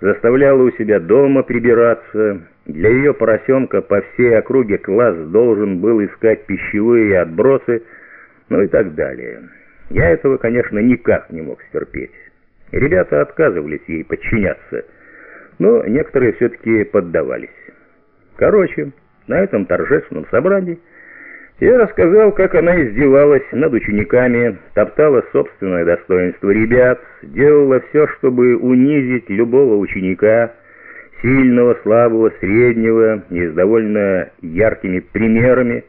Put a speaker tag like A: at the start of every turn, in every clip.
A: заставляла у себя дома прибираться. Для ее поросенка по всей округе класс должен был искать пищевые отбросы, ну и так далее. Я этого, конечно, никак не мог стерпеть. Ребята отказывались ей подчиняться, но некоторые все-таки поддавались. Короче, на этом торжественном собрании я рассказал, как она издевалась над учениками, топтала собственное достоинство ребят, делала все, чтобы унизить любого ученика, сильного, слабого, среднего, и с довольно яркими примерами,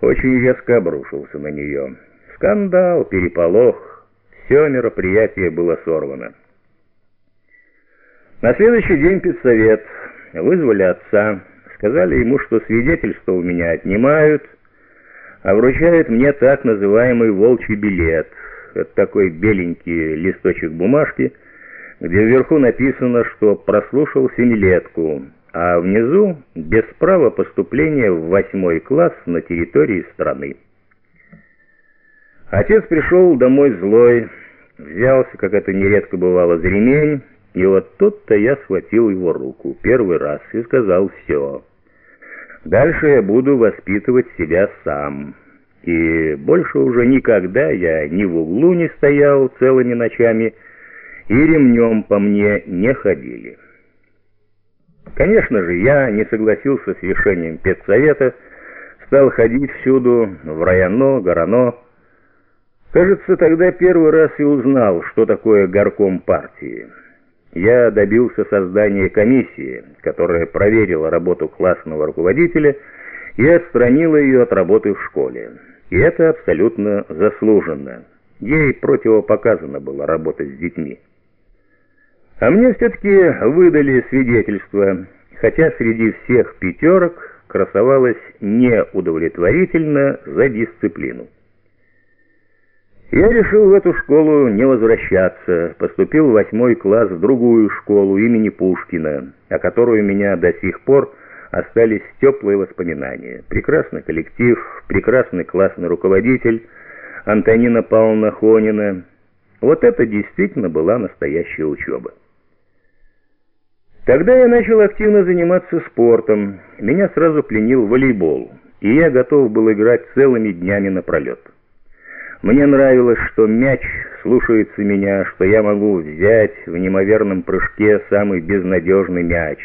A: очень резко обрушился на нее. Скандал, переполох, все мероприятие было сорвано. На следующий день педсовет. Вызвали отца, сказали ему, что свидетельство у меня отнимают, а вручает мне так называемый волчий билет. Это такой беленький листочек бумажки, где вверху написано, что прослушал семилетку, а внизу без права поступления в восьмой класс на территории страны. Отец пришел домой злой, взялся, как это нередко бывало, за ремень, и вот тут-то я схватил его руку первый раз и сказал «все». Дальше я буду воспитывать себя сам. И больше уже никогда я ни в углу не стоял целыми ночами, и ремнем по мне не ходили. Конечно же, я не согласился с решением педсовета, стал ходить всюду, в районо, горано. Кажется, тогда первый раз и узнал, что такое горком партии я добился создания комиссии, которая проверила работу классного руководителя и отстранила ее от работы в школе. И это абсолютно заслуженно. Ей противопоказано было работать с детьми. А мне все-таки выдали свидетельство, хотя среди всех пятерок красовалось неудовлетворительно за дисциплину. Я решил в эту школу не возвращаться, поступил в восьмой класс в другую школу имени Пушкина, о которой у меня до сих пор остались теплые воспоминания. Прекрасный коллектив, прекрасный классный руководитель, Антонина Павловна Хонина. Вот это действительно была настоящая учеба. Тогда я начал активно заниматься спортом. Меня сразу пленил волейбол, и я готов был играть целыми днями напролет. Мне нравилось, что мяч слушается меня, что я могу взять в неимоверном прыжке самый безнадежный мяч.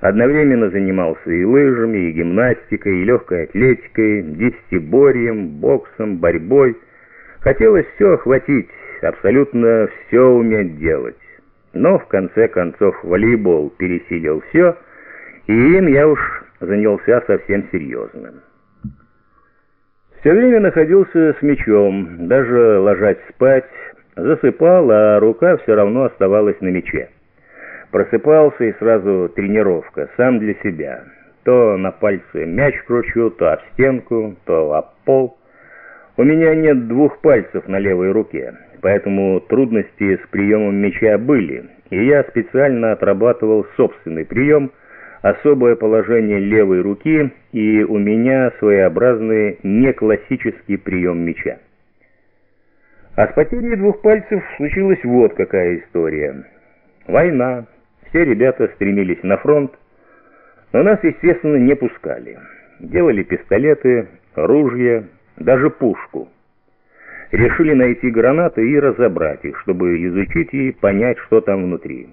A: Одновременно занимался и лыжами, и гимнастикой, и легкой атлетикой, десятиборьем, боксом, борьбой. Хотелось все охватить, абсолютно все уметь делать. Но в конце концов волейбол пересилил все, и им я уж занялся совсем серьезным. Все время находился с мечом, даже ложась спать, засыпал, а рука все равно оставалась на мече. Просыпался и сразу тренировка, сам для себя. То на пальце мяч кручу, то об стенку, то об пол. У меня нет двух пальцев на левой руке, поэтому трудности с приемом мяча были, и я специально отрабатывал собственный прием – особое положение левой руки и у меня своеобразный неклассический прием меча. А с потерей двух пальцев случилась вот какая история. Война, все ребята стремились на фронт, но нас, естественно, не пускали. Делали пистолеты, ружья, даже пушку. Решили найти гранаты и разобрать их, чтобы изучить и понять, что там внутри.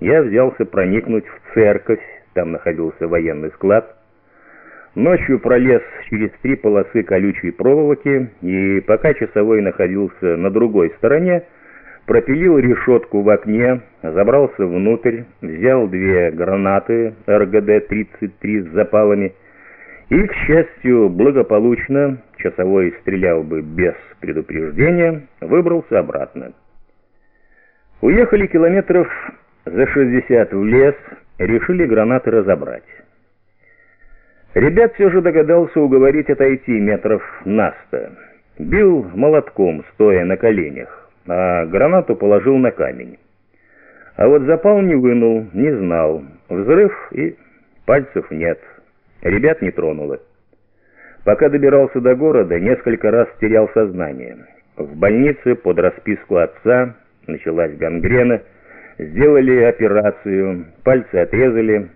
A: Я взялся проникнуть в церковь, там находился военный склад. Ночью пролез через три полосы колючей проволоки, и пока часовой находился на другой стороне, пропилил решетку в окне, забрался внутрь, взял две гранаты РГД-33 с запалами и, к счастью, благополучно, часовой стрелял бы без предупреждения, выбрался обратно. Уехали километров за 60 в лес, решили гранаты разобрать. Ребят все же догадался уговорить отойти метров на сто. Бил молотком, стоя на коленях, а гранату положил на камень. А вот запал не вынул, не знал. Взрыв и пальцев нет. Ребят не тронуло. Пока добирался до города, несколько раз терял сознание. В больнице под расписку отца началась гангрена, Сделали операцию, пальцы отрезали,